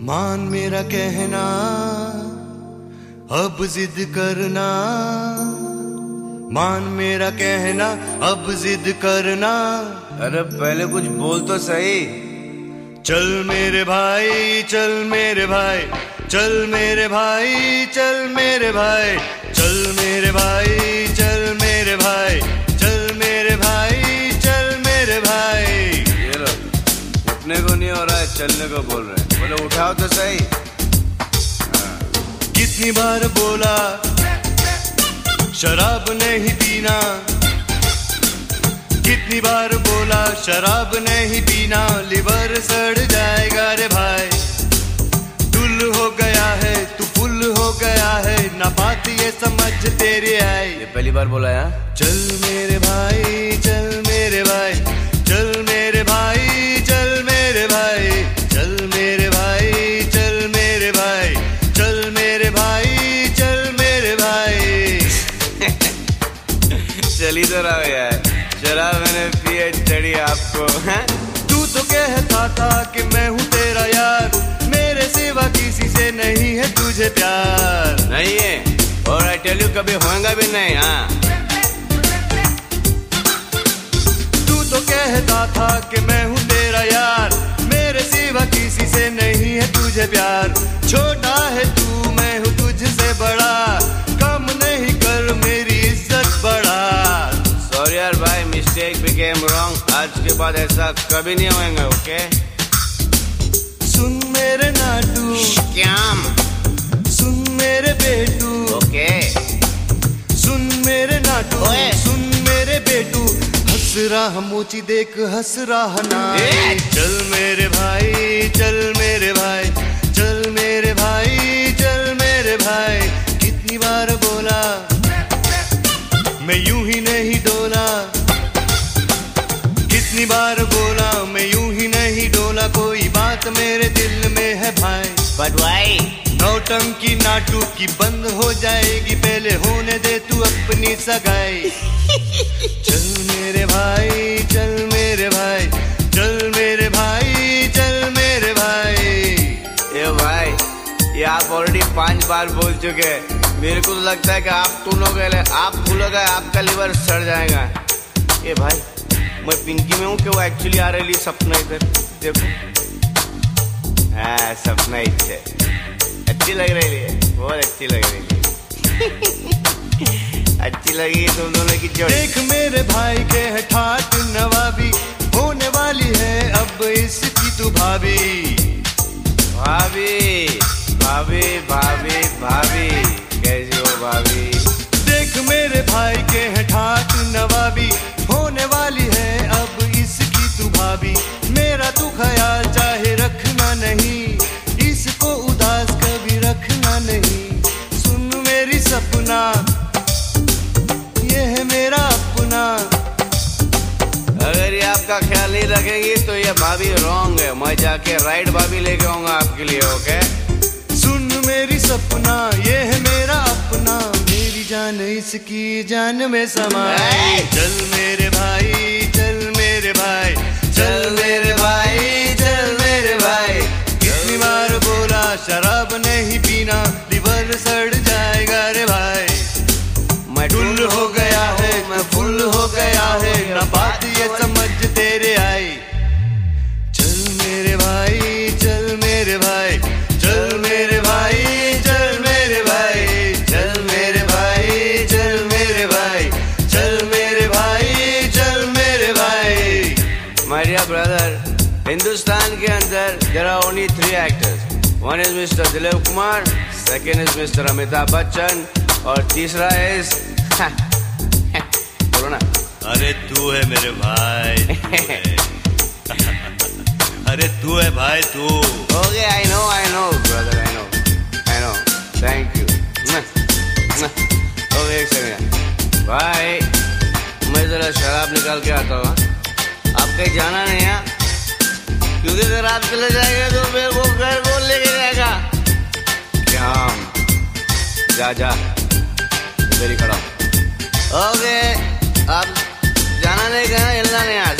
मान मेरा कहना अब जिद करना। मान मेरा कहना अब जिद करना। अरे पहले कुछ बोल तो सही। चल मेरे भाई चल मेरे भाई चल मेरे भाई चल मेरे भाई चल मेरे भाई चल मेरे भाई। चलने को बोल रहे हैं। बोले उठाओ तो सही। कितनी बार बोला शराब नहीं पीना। कितनी बार बोला शराब नहीं पीना। लिवर सड़ जाएगा रे भाई। टुल हो गया है तू फुल हो गया है। ना बात ये समझ तेरी आई। ये पहली बार बोला है हाँ? चल मेरे भाई चल मेरे भाई चल मेरे भाई। चढ़ी आपको, हैं? तू तो कहता था कि मैं हूँ तेरा यार। मेरे सिवा किसी से नहीं है तुझे प्यार। नहीं है? और आई टेल यू कभी होगा भी नहीं हाँ। तू तो कहता था कि मैं हूँ तेरा यार। मेरे सिवा किसी से नहीं है तुझे प्यार। छोटा है तू, मैं हूँ तुझसे बड़ा। कम नहीं कर मेरी इज़्ज़त बड़ा। सॉरी यार भाई। मिस्टेक बिकेम रॉन्ग आज के बाद ऐसा कभी नहीं होएगा ओके सुन मेरे नाटू। क्या सुन मेरे बेटू। ओके सुन मेरे नाटू। सुन मेरे बेटू। हंस रहा मोची देख हंस रहा ना! चल मेरे भाई चल मेरे भाई चल मेरे भाई चल मेरे भाई। कितनी बार बोला? मैं यूँ ही नहीं डोला। कितनी बार बोला मैं यूँ ही नहीं डोला कोई बात मेरे दिल में है भाई। बट वाई नौटंकी नाटू की बंद हो जाएगी पहले होने दे तू अपनी सगाई। चल मेरे भाई चल मेरे भाई चल मेरे भाई चल मेरे भाई। ये भाई ये आप ऑलरेडी पाँच बार बोल चुके हैं। मेरे को तो लगता है कि आप तुम लोग आप भूलोगे आपका लिवर सड़ जाएगा। ये भाई मैं पिंकी में हूँ कि वो एक्चुअली आ रही सपना इधर। देखो। हाँ सपना इच्छे अच्छी लग रही है बहुत अच्छी लग रही है। अच्छी लगी है तुम दोनों की जोड़ी। देख मेरे भाई के है ठाट नवाबी होने वाली है अब इसकी तू भाभी। भाभी भाभी भाभी भाभी। आपका ख्याल नहीं रखेंगी तो ये भाभी रॉन्ग है। मैं जाके राइट भाभी लेके आऊँगा आपके लिए ओके सुन मेरी सपना ये है मेरा अपना। मेरी जान इसकी जान में समाए ए! चल मेरे भाई चल मेरे भाई। चल मेरे भाई चल मेरे भाई। कितनी बार बोला शराब नहीं पीना। लिवर सड़ बात ये समझ तेरे आई। चल मेरे भाई, चल मेरे भाई, चल मेरे भाई, चल मेरे भाई, चल मेरे भाई, चल मेरे भाई, चल मेरे भाई, चल मेरे भाई। माय ब्रदर हिंदुस्तान के अंदर there are only three actors one is mister Dilip Kumar second is mister Amitabh Bachchan और तीसरा इज़ अरे तू है मेरे भाई अरे तू है भाई तू। Okay I know I know brother I know I know thank you okay एक सेकंड भाई मैं जरा शराब निकाल के आता हूँ आप कहीं जाना नहीं है? क्योंकि अगर आप चले जाएँगे तो मेरे को घर को लेके जाएगा? क्या जा जा. इधर ही खड़ा ओके आप நானே எல்லாம்